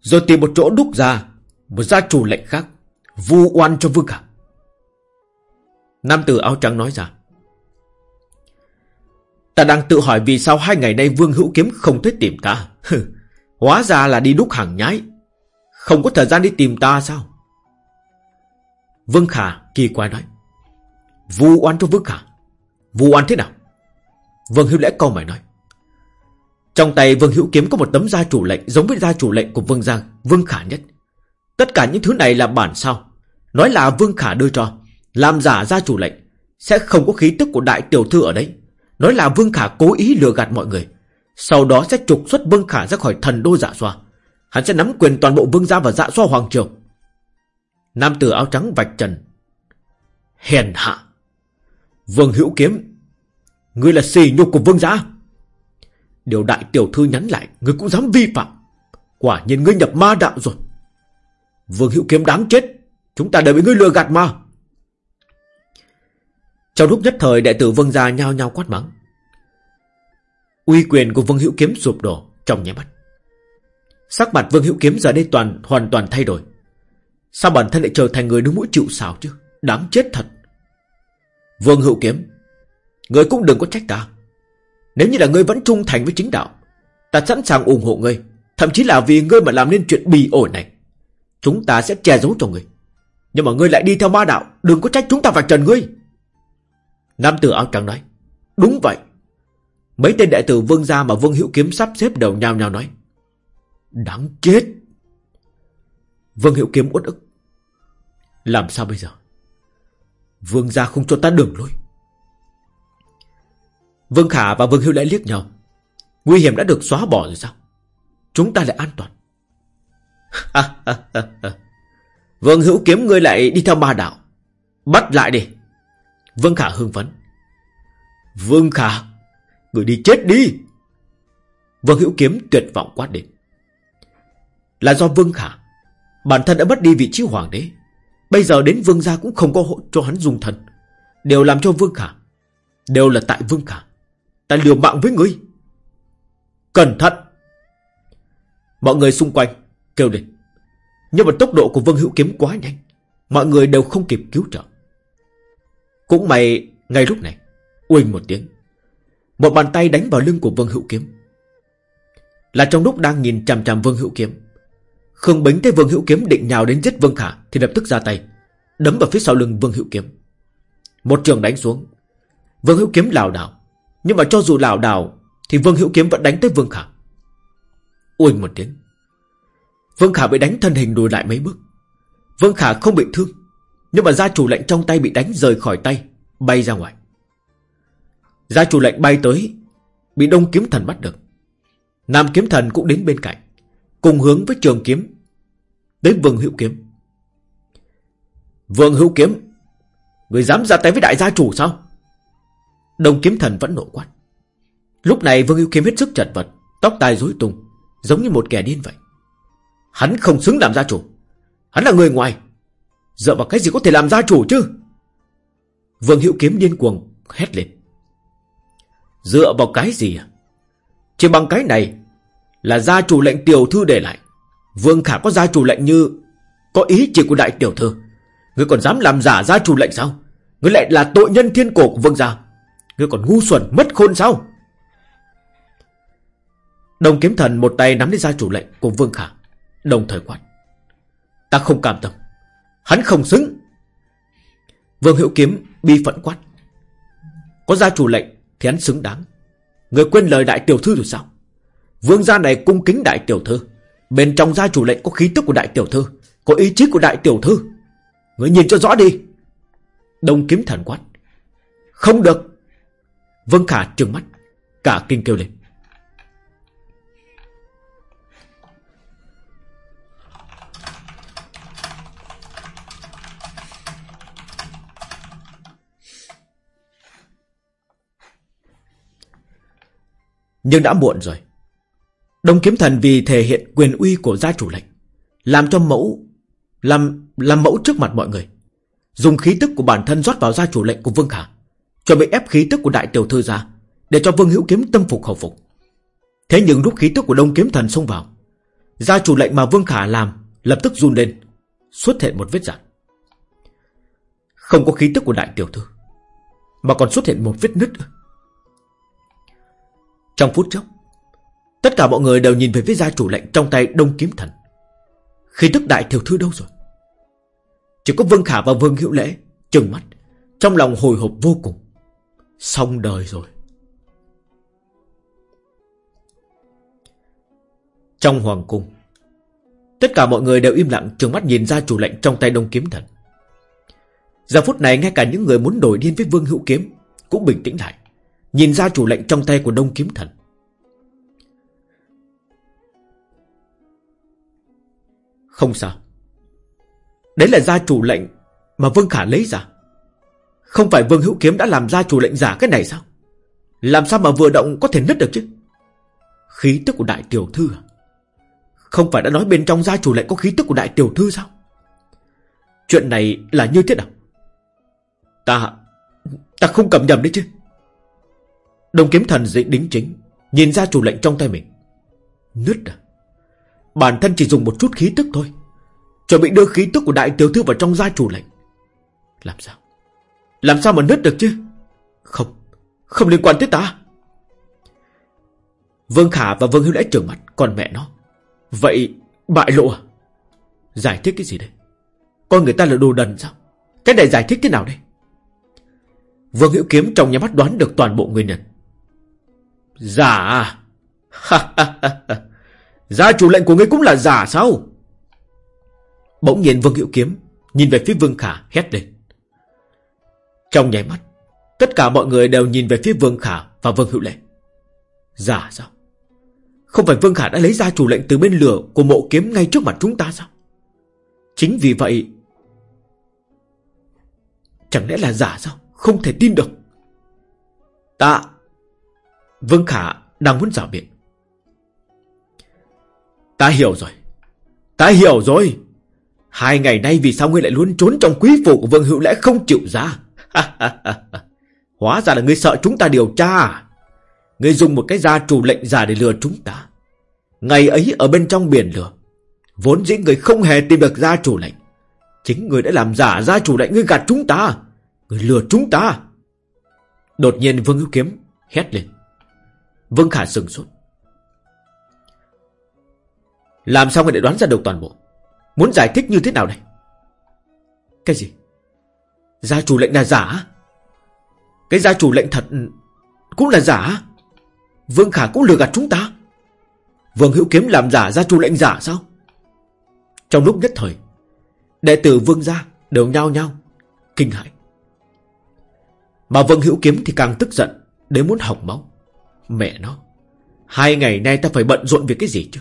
Rồi tìm một chỗ đúc ra Một gia chủ lệnh khác, Vu oan cho Vương Khả. Nam tử áo trắng nói ra, Ta đang tự hỏi vì sao hai ngày nay Vương Hữu Kiếm không tới tìm ta. Hóa ra là đi đúc hàng nhái. Không có thời gian đi tìm ta sao? Vương Khả kỳ quái nói Vu oan cho Vương Khả Vu oan thế nào? Vương Hữu Lễ câu mày nói. Trong tay Vương Hữu Kiếm có một tấm gia chủ lệnh Giống với gia chủ lệnh của Vương Giang, Vương Khả nhất. Tất cả những thứ này là bản sao? Nói là Vương Khả đưa cho, Làm giả gia chủ lệnh, Sẽ không có khí tức của đại tiểu thư ở đấy. Nói là Vương Khả cố ý lừa gạt mọi người, Sau đó sẽ trục xuất Vương Khả ra khỏi thần đô dạ xoa. Hắn sẽ nắm quyền toàn bộ Vương gia và dạ xoa Hoàng Triều. Nam tử áo trắng vạch trần. Hèn hạ. Vương hữu kiếm, Ngươi là xì nhục của vương gia Điều đại tiểu thư nhắn lại, Ngươi cũng dám vi phạm. Quả nhiên ngươi nhập ma đạo rồi. Vương hữu kiếm đáng chết, Chúng ta đều bị ngươi lừa gạt mà. Trong lúc nhất thời đại tử vương gia nhao nhao quát mắng. Uy quyền của vương hữu kiếm sụp đổ trong nháy mắt. Sắc mặt vương hữu kiếm giờ đây toàn, hoàn toàn thay đổi. Sao bản thân lại trở thành người đứng mũi chịu xào chứ? Đáng chết thật. Vương Hữu Kiếm, người cũng đừng có trách ta. Nếu như là ngươi vẫn trung thành với chính đạo, Ta sẵn sàng ủng hộ ngươi, Thậm chí là vì ngươi mà làm nên chuyện bì ổi này, Chúng ta sẽ che giấu cho ngươi. Nhưng mà ngươi lại đi theo ma đạo, Đừng có trách chúng ta vạch trần ngươi. Nam tử áo trắng nói, Đúng vậy. Mấy tên đại tử vương gia mà vương hữu kiếm sắp xếp đầu nhau nhau nói, Đáng chết. Vương hữu kiếm uất ức, Làm sao bây giờ? Vương gia không cho ta đường lối. Vương Khả và Vương Hưu lại liếc nhau. Nguy hiểm đã được xóa bỏ rồi sao? Chúng ta lại an toàn. Vương Hữu kiếm ngươi lại đi theo ma đạo. Bắt lại đi. Vương Khả hưng phấn. Vương Khả, Người đi chết đi. Vương Hữu kiếm tuyệt vọng quát đến. Là do Vương Khả, Bản thân đã mất đi vị trí hoàng đế. Bây giờ đến vương gia cũng không có hộ cho hắn dùng thần. Đều làm cho vương khả. Đều là tại vương khả. Ta liều mạng với ngươi. Cẩn thận. Mọi người xung quanh kêu lên. Nhưng mà tốc độ của vương hữu kiếm quá nhanh. Mọi người đều không kịp cứu trợ. Cũng may, Ngay lúc này, Uỳnh một tiếng. Một bàn tay đánh vào lưng của vương hữu kiếm. Là trong lúc đang nhìn chằm chằm vương hữu kiếm Khương Bính thấy Vương Hữu Kiếm định nhào đến giết Vương Khả Thì lập tức ra tay, Đấm vào phía sau lưng Vương Hữu Kiếm. Một trường đánh xuống. Vương Hữu Kiếm lảo đảo. Nhưng mà cho dù lảo đảo, Thì Vương Hữu Kiếm vẫn đánh tới Vương Khả Ui một tiếng. Vương Khả bị đánh thân hình lùi lại mấy bước. Vương Khả không bị thương, Nhưng mà gia chủ lệnh trong tay bị đánh rời khỏi tay, Bay ra ngoài. Gia chủ lệnh bay tới, Bị Đông Kiếm Thần bắt được. Nam Kiếm Thần cũng đến bên cạnh. Cùng hướng với trường kiếm. Tới Vương Hữu Kiếm. Vương Hữu Kiếm, Người dám ra tay với đại gia chủ sao? Đồng Kiếm Thần vẫn nộ quát. Lúc này Vương Hữu Kiếm hết sức chật vật, Tóc tai rối tung, Giống như một kẻ điên vậy. Hắn không xứng làm gia chủ. Hắn là người ngoài. Dựa vào cái gì có thể làm gia chủ chứ? Vương Hữu Kiếm điên cuồng, hét lên. Dựa vào cái gì à? Chỉ bằng cái này là gia chủ lệnh tiểu thư để lại. Vương Khả có gia chủ lệnh như, Có ý chỉ của đại tiểu thư. Ngươi còn dám làm giả gia chủ lệnh sao? Ngươi lại là tội nhân thiên cổ của vương gia. Ngươi còn ngu xuẩn, mất khôn sao? Đồng kiếm thần một tay nắm lấy gia chủ lệnh của Vương Khả, Đồng thời quát. Ta không cảm tâm. Hắn không xứng. Vương Hữu Kiếm bi phẫn quát. Có gia chủ lệnh thì hắn xứng đáng. Người quên lời đại tiểu thư rồi sao? Vương gia này cung kính đại tiểu thư. Bên trong gia chủ lệnh có khí tức của đại tiểu thư, Có ý chí của đại tiểu thư. Người nhìn cho rõ đi. Đông kiếm thần quát. Không được. Vương Khả trừng mắt, Cả kinh kêu lên. Nhưng đã muộn rồi. Đông kiếm thần vì thể hiện quyền uy của gia chủ lệnh, làm cho mẫu, làm làm mẫu trước mặt mọi người, dùng khí tức của bản thân rót vào gia chủ lệnh của Vương Khả, chuẩn bị ép khí tức của đại tiểu thư ra, để cho Vương Hữu kiếm tâm phục khẩu phục. Thế nhưng lúc khí tức của Đông kiếm thần xông vào, gia chủ lệnh mà Vương Khả làm lập tức run lên, xuất hiện một vết rạn. Không có khí tức của đại tiểu thư, mà còn xuất hiện một vết nứt. Trong phút chốc Tất cả mọi người đều nhìn về phía gia chủ lệnh Trong tay đông kiếm thần. Khi tức đại tiểu thư đâu rồi? Chỉ có Vương Khả và Vương Hữu Lễ Trừng mắt, Trong lòng hồi hộp vô cùng. Xong đời rồi. Trong hoàng cung, Tất cả mọi người đều im lặng trừng mắt nhìn ra chủ lệnh trong tay đông kiếm thần. Giờ phút này, ngay cả những người muốn đổi điên với Vương Hữu Kiếm Cũng bình tĩnh lại, Nhìn ra chủ lệnh trong tay của Đông Kiếm Thần. Không sao. Đấy là gia chủ lệnh Mà Vương Khả lấy ra. Không phải Vương Hữu Kiếm đã làm gia chủ lệnh giả cái này sao? Làm sao mà vừa động có thể nứt được chứ? Khí tức của đại tiểu thư à? Không phải đã nói bên trong gia chủ lệnh có khí tức của đại tiểu thư sao? Chuyện này là như thế nào? Ta Ta không cầm nhầm đấy chứ. Đồng kiếm thần dị đính chính, Nhìn ra chủ lệnh trong tay mình. Nứt à? Bản thân chỉ dùng một chút khí tức thôi. Chuẩn bị đưa khí tức của đại tiểu thư vào trong gia chủ lệnh. Làm sao? Làm sao mà nứt được chứ? Không Không liên quan tới ta. Vương Khả và Vương Hiếu Lễ trợn mặt, Còn mẹ nó. Vậy bại lộ à? Giải thích cái gì đây? Con người ta là đồ đần sao? Cái này giải thích thế nào đây? Vương Hữu Kiếm trong nhà mắt đoán được toàn bộ nguyên nhân. Giả à? Gia chủ lệnh của ngươi cũng là giả sao? Bỗng nhiên Vương Hữu Kiếm Nhìn về phía Vương Khả, hét lên. Trong nháy mắt, Tất cả mọi người đều nhìn về phía Vương Khả Và Vương Hữu Lệ. Giả sao? Không phải Vương Khả đã lấy ra chủ lệnh từ bên lửa Của mộ kiếm ngay trước mặt chúng ta sao? Chính vì vậy, Chẳng lẽ là giả sao? Không thể tin được. Ta, Vương Khả đang muốn giả biện. Ta hiểu rồi. Ta hiểu rồi. Hai ngày nay vì sao ngươi lại luôn trốn trong quý phủ của Vương Hữu Lẽ không chịu ra? Hóa ra là ngươi sợ chúng ta điều tra. Ngươi dùng một cái gia chủ lệnh giả để lừa chúng ta. Ngày ấy ở bên trong biển lửa. Vốn dĩ người không hề tìm được gia chủ lệnh. Chính người đã làm giả gia chủ lệnh ngươi gạt chúng ta. Người lừa chúng ta. Đột nhiên Vương Hữu Kiếm hét lên. Vương Khả sừng sốt. Làm sao người lại đoán ra được toàn bộ? Muốn giải thích như thế nào đây? Cái gì? Gia chủ lệnh là giả? Cái gia chủ lệnh thật Cũng là giả? Vương Khả cũng lừa gạt chúng ta? Vương Hữu Kiếm làm giả gia chủ lệnh giả sao? Trong lúc nhất thời, Đệ tử Vương gia đều nhao nhao Kinh hãi. Mà Vương Hữu Kiếm thì càng tức giận, Đến muốn hỏng máu. Mẹ nó, Hai ngày nay ta phải bận rộn việc cái gì chứ?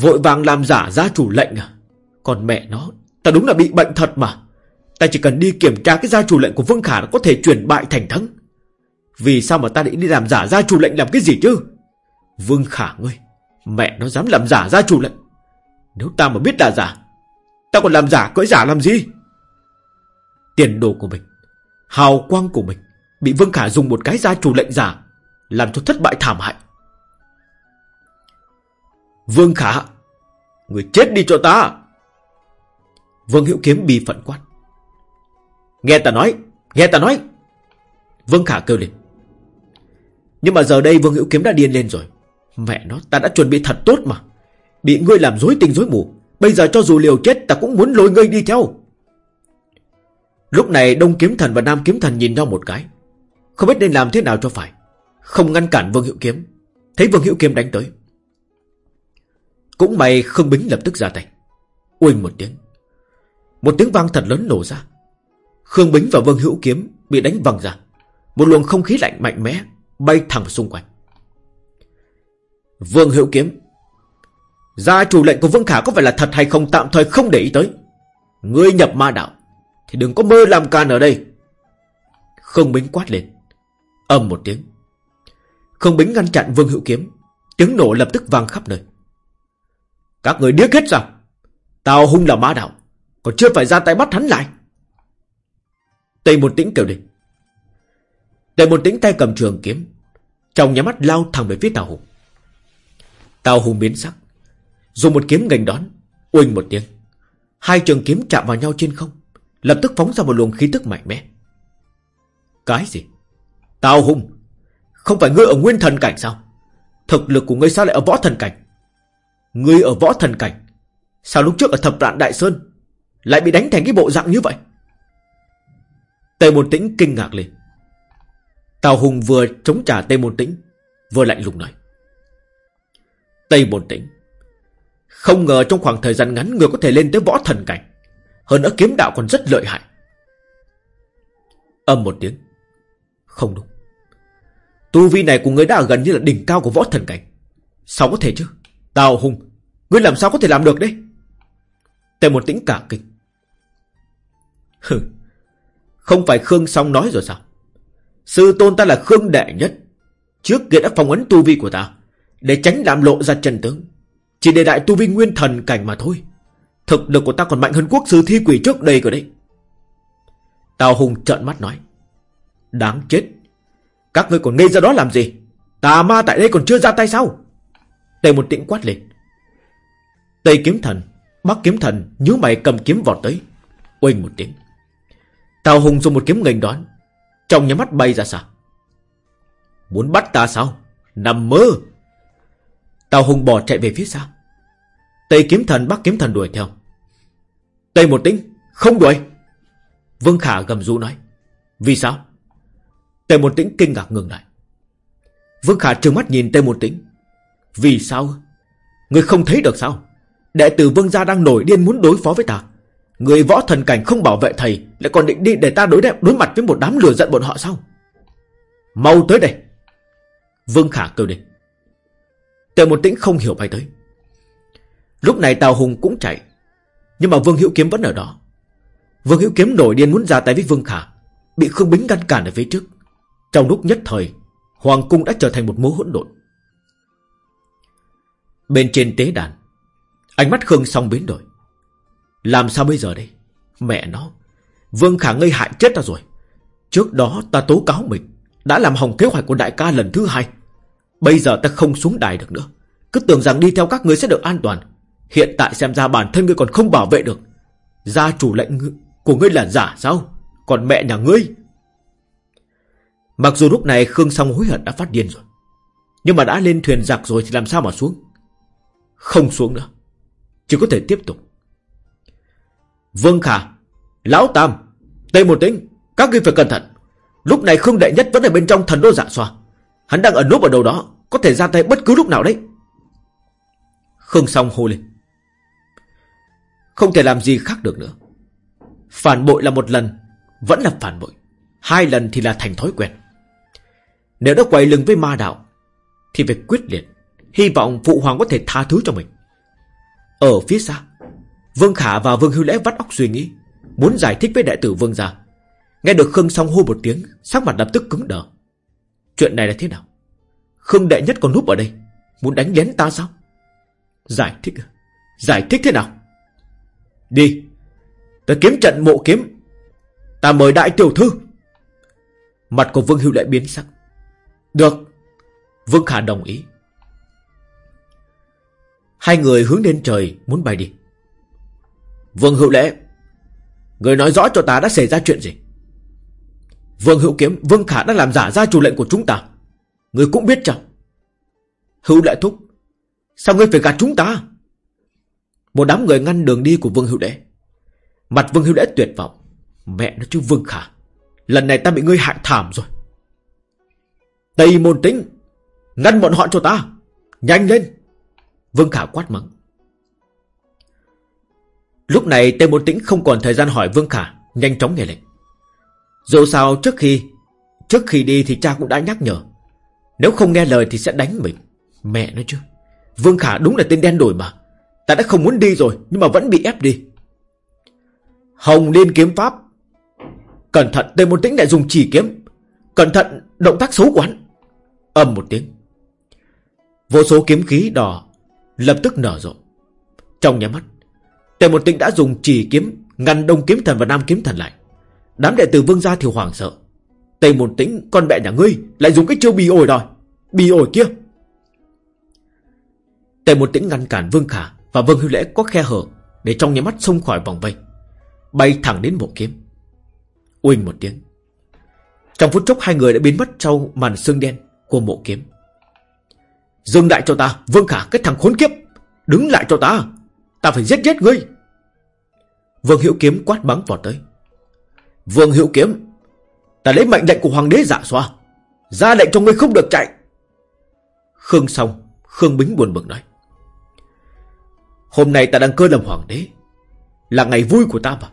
Vội vàng làm giả gia chủ lệnh à? Còn mẹ nó, Ta đúng là bị bệnh thật mà. Ta chỉ cần đi kiểm tra cái gia chủ lệnh của Vương Khả Có thể chuyển bại thành thắng. Vì sao mà ta lại đi làm giả gia chủ lệnh làm cái gì chứ? Vương Khả ngươi, Mẹ nó dám làm giả gia chủ lệnh. Nếu ta mà biết là giả, Ta còn làm giả cưỡi giả làm gì? Tiền đồ của mình, Hào quang của mình Bị Vương Khả dùng một cái gia chủ lệnh giả Làm cho thất bại thảm hại. Vương Khả Người chết đi cho ta. Vương Hữu Kiếm bi phận quát. Nghe ta nói, Nghe ta nói. Vương Khả kêu lên. Nhưng mà giờ đây Vương Hữu Kiếm đã điên lên rồi. Mẹ nó, ta đã chuẩn bị thật tốt mà. Bị ngươi làm dối tình dối mù. Bây giờ cho dù liều chết, ta cũng muốn lôi ngươi đi theo. Lúc này Đông Kiếm Thần và Nam Kiếm Thần nhìn nhau một cái. Không biết nên làm thế nào cho phải. Không ngăn cản Vương Hữu Kiếm. Thấy Vương Hữu Kiếm đánh tới cũng may Khương Bính lập tức ra tay. Uỳnh một tiếng. Một tiếng vang thật lớn nổ ra. Khương Bính và Vương Hữu Kiếm bị đánh văng ra. Một luồng không khí lạnh mạnh mẽ Bay thẳng xung quanh. Vương Hữu Kiếm. Gia chủ lệnh của Vương Khả có phải là thật hay không? Tạm thời không để ý tới. Ngươi nhập ma đạo, Thì đừng có mơ làm can ở đây. Khương Bính quát lên. Âm một tiếng. Khương Bính ngăn chặn Vương Hữu Kiếm. Tiếng nổ lập tức vang khắp nơi. Các người điếc hết sao? Tào hung là ma đạo, Còn chưa phải ra tay bắt hắn lại. Tây một tĩnh kêu lên. Tây một tĩnh tay cầm trường kiếm, Trong nhà mắt lao thẳng về phía Tào Hùng. Tào Hùng biến sắc, Dùng một kiếm ngành đón Uỳnh một tiếng. Hai trường kiếm chạm vào nhau trên không, Lập tức phóng ra một luồng khí tức mạnh mẽ. Cái gì? Tào Hùng, Không phải ngươi ở nguyên thần cảnh sao? Thực lực của ngươi sao lại ở võ thần cảnh? Ngươi ở võ thần cảnh. Sao lúc trước ở thập rạn Đại Sơn Lại bị đánh thành cái bộ dạng như vậy? Tề Môn Tĩnh kinh ngạc lên. Tào Hùng vừa chống trả Tây Môn Tĩnh, Vừa lạnh lùng nói. Tây Môn Tĩnh, Không ngờ trong khoảng thời gian ngắn Người có thể lên tới võ thần cảnh, Hơn nữa kiếm đạo còn rất lợi hại. Âm một tiếng. Không đúng. Tu vi này của người đã gần như là đỉnh cao của võ thần cảnh. Sao có thể chứ? Tào Hùng, Ngươi làm sao có thể làm được đấy Tề một tĩnh cả kinh. Hừ, Không phải Khương Song nói rồi sao? Sư tôn ta là Khương Đệ Nhất, Trước kia đã phong ấn tu vi của ta, Để tránh làm lộ ra trần tướng. Chỉ để đại tu vi nguyên thần cảnh mà thôi. Thực lực của ta còn mạnh hơn quốc sư thi quỷ trước đây rồi đấy. Tào Hùng trợn mắt nói, Đáng chết. Các ngươi còn ngây ra đó làm gì? Tà ma tại đây còn chưa ra tay sao? Tề một tĩnh quát lên. Tây kiếm thần, Bắc kiếm thần nhíu mày cầm kiếm vọt tới. Oanh một tiếng. Tào Hùng dùng một kiếm nghênh đón. Trong nhà mắt bay ra xa. Muốn bắt ta sao? Nằm mơ. Tào Hùng bỏ chạy về phía sau Tây kiếm thần, Bắc kiếm thần đuổi theo. Tây một tĩnh Không đuổi. Vương Khả gầm rú nói. Vì sao? Tây một tĩnh kinh ngạc ngừng lại. Vương Khả trừng mắt nhìn Tây một tĩnh vì sao? Người không thấy được sao? Đệ tử Vương Gia đang nổi điên muốn đối phó với ta. Người võ thần cảnh không bảo vệ thầy, Lại còn định đi để ta đối đẹp đối mặt với một đám lừa giận bọn họ sao? Mau tới đây. Vương Khả kêu lên Tề một tĩnh không hiểu bay tới. Lúc này Tào Hùng cũng chạy, Nhưng mà Vương Hữu Kiếm vẫn ở đó. Vương Hữu Kiếm nổi điên muốn ra tay với Vương Khả, Bị Khương Bính ngăn cản ở phía trước. Trong lúc nhất thời, Hoàng cung đã trở thành một mối hỗn độn. Bên trên tế đàn. Ánh mắt Khương Song biến đổi. Làm sao bây giờ đây? Mẹ nó, Vương Khả ngây hại chết ta rồi. Trước đó ta tố cáo mình, Đã làm hỏng kế hoạch của đại ca lần thứ hai. Bây giờ ta không xuống đài được nữa. Cứ tưởng rằng đi theo các người sẽ được an toàn. Hiện tại xem ra bản thân ngươi còn không bảo vệ được. Gia chủ lệnh của ngươi là giả sao? Còn mẹ nhà ngươi? Mặc dù lúc này Khương Song hối hận đã phát điên rồi, Nhưng mà đã lên thuyền giặc rồi thì làm sao mà xuống? Không xuống nữa. Chỉ có thể tiếp tục. Vương Khả, Lão Tam, Tây Một Tĩnh, Các ngươi phải cẩn thận. Lúc này Khương Đệ Nhất vẫn ở bên trong thần đô dạ xoa. Hắn đang ẩn núp ở đâu đó, Có thể ra tay bất cứ lúc nào đấy. Khương Song hô lên. Không thể làm gì khác được nữa. Phản bội là một lần, Vẫn là phản bội. Hai lần thì là thành thói quen. Nếu đã quay lưng với ma đạo, Thì phải quyết liệt. Hy vọng Phụ Hoàng có thể tha thứ cho mình. Ở phía xa, Vương Khả và Vương Hưu Lễ vắt óc suy nghĩ, Muốn giải thích với đại tử Vương gia. Nghe được Khương Song hô một tiếng, Sắc mặt lập tức cứng đờ. Chuyện này là thế nào? Khương đệ nhất còn núp ở đây, Muốn đánh lén ta sao? Giải thích? Giải thích thế nào? Đi, ta kiếm trận mộ kiếm, Ta mời đại tiểu thư. Mặt của Vương Hưu lại biến sắc. Được, Vương Khả đồng ý. Hai người hướng lên trời muốn bay đi. Vương Hữu Lễ, Người nói rõ cho ta đã xảy ra chuyện gì? Vương Hữu Kiếm, Vương Khả đã làm giả ra chủ lệnh của chúng ta. Người cũng biết chẳng? Hữu lễ Thúc, Sao ngươi phải gạt chúng ta? Một đám người ngăn đường đi của Vương Hữu Lễ. Mặt Vương Hữu Lễ tuyệt vọng. Mẹ nó chứ, Vương Khả, Lần này ta bị ngươi hại thảm rồi. Tây môn tính Ngăn bọn họ cho ta. Nhanh lên. Vương Khả quát mắng. Lúc này Tây Môn Tĩnh không còn thời gian hỏi Vương Khả, Nhanh chóng nghe lệnh. Dù sao trước khi Trước khi đi thì cha cũng đã nhắc nhở. Nếu không nghe lời thì sẽ đánh mình. Mẹ nói chứ. Vương Khả đúng là tên đen đổi mà. Ta đã không muốn đi rồi, Nhưng mà vẫn bị ép đi. Hồng Liên kiếm pháp. Cẩn thận Tây Môn Tĩnh lại dùng chỉ kiếm. Cẩn thận, động tác xấu của hắn. Âm một tiếng. Vô số kiếm khí đỏ Lập tức nở rộ. Trong nhà mắt Tề một tĩnh đã dùng chỉ kiếm Ngăn đông kiếm thần và nam kiếm thần lại. Đám đệ tử vương gia thì hoảng sợ. Tề một tĩnh con mẹ nhà ngươi, Lại dùng cái chiêu bì ổi đòi Bì ổi kia. Tề một tĩnh ngăn cản vương khả Và vương hưu lễ có khe hở Để trong nhà mắt xông khỏi vòng vây, Bay thẳng đến bộ kiếm. Uỳnh một tiếng. Trong phút chốc hai người đã biến mất trong màn sương đen của mộ kiếm. Dừng lại cho ta. Vương Khả, cái thằng khốn kiếp. Đứng lại cho ta. Ta phải giết giết ngươi. Vương Hữu Kiếm quát bắn vào tới. Vương Hữu Kiếm, Ta lấy mệnh lệnh của Hoàng đế dạ giả xoa Ra lệnh cho ngươi không được chạy. Khương xong, Khương Bính buồn bực nói. Hôm nay ta đang cơ làm hoàng đế. Là ngày vui của ta mà.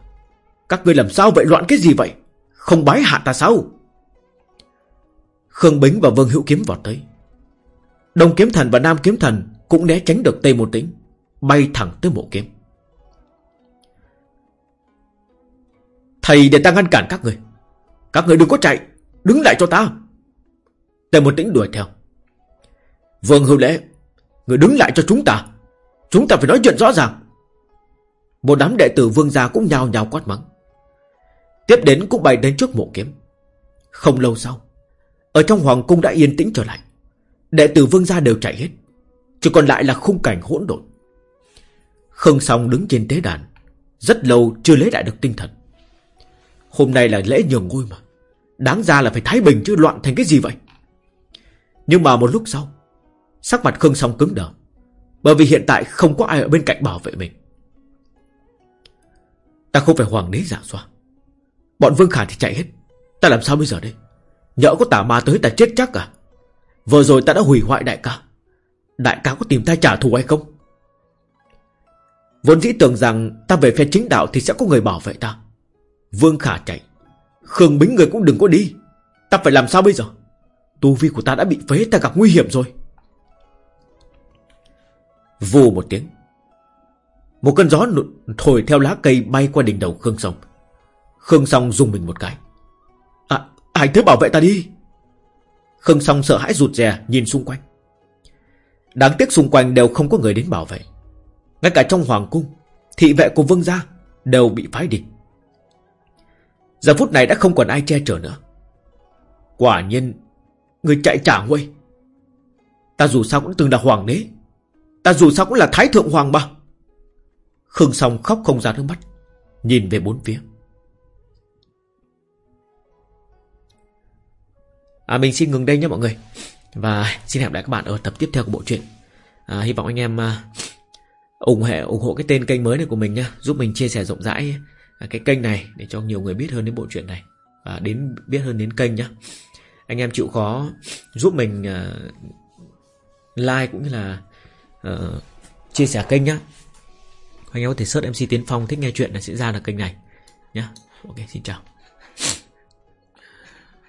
Các ngươi làm sao vậy? Loạn cái gì vậy? Không bái hạ ta sao? Khương Bính và Vương Hữu Kiếm vào tới. Đông Kiếm Thần và Nam Kiếm Thần Cũng né tránh được Tây Môn Tính Bay thẳng tới mộ kiếm. Thầy để ta ngăn cản các người. Các người đừng có chạy, Đứng lại cho ta. Tề Môn tĩnh đuổi theo. Vương hưu lễ, Người đứng lại cho chúng ta. Chúng ta phải nói chuyện rõ ràng. Một đám đệ tử vương gia cũng nhao nhao quát mắng. Tiếp đến cũng bay đến trước mộ kiếm. Không lâu sau, Ở trong hoàng cung đã yên tĩnh trở lại. Đệ tử vương gia đều chạy hết. Chỉ còn lại là khung cảnh hỗn độn. Khương Song đứng trên tế đàn, Rất lâu chưa lấy lại được tinh thần. Hôm nay là lễ nhường ngôi mà. Đáng ra là phải thái bình chứ loạn thành cái gì vậy? Nhưng mà một lúc sau, Sắc mặt Khương Song cứng đờ, Bởi vì hiện tại không có ai ở bên cạnh bảo vệ mình. Ta không phải hoàng đế giả xoa. Bọn Vương Khả thì chạy hết. Ta làm sao bây giờ đây? Nhỡ có tà ma tới ta chết chắc à? Vừa rồi ta đã hủy hoại đại ca. Đại ca có tìm ta trả thù hay không? Vốn dĩ tưởng rằng ta về phe chính đạo Thì sẽ có người bảo vệ ta. Vương Khả chạy. Khương Bính người cũng đừng có đi. Ta phải làm sao bây giờ? Tu vi của ta đã bị phế, ta gặp nguy hiểm rồi. Vù một tiếng. Một cơn gió thổi theo lá cây bay qua đỉnh đầu Khương Song. Khương Song dùng mình một cái. À ai thế bảo vệ ta đi? Khương Song sợ hãi rụt rè nhìn xung quanh. Đáng tiếc xung quanh đều không có người đến bảo vệ. Ngay cả trong hoàng cung, Thị vệ của vương gia Đều bị phái đi. Giờ phút này đã không còn ai che chở nữa. Quả nhiên, Người chạy trả nguôi. Ta dù sao cũng từng là hoàng đế, Ta dù sao cũng là thái thượng hoàng mà. Khương Song khóc không ra nước mắt, Nhìn về bốn phía. à, Mình xin ngừng đây nhé mọi người. Và xin hẹn lại các bạn ở tập tiếp theo của bộ truyện. À, hy vọng anh em à, ủng hộ ủng hộ cái tên kênh mới này của mình nhé Giúp mình chia sẻ rộng rãi à, cái kênh này Để cho nhiều người biết hơn đến bộ truyện này Và đến biết hơn đến kênh nhé Anh em chịu khó giúp mình à, like cũng như là uh, chia sẻ kênh nhá. Anh em có thể search mc tiến phong thích nghe chuyện là sẽ ra được kênh này nhé ok xin chào.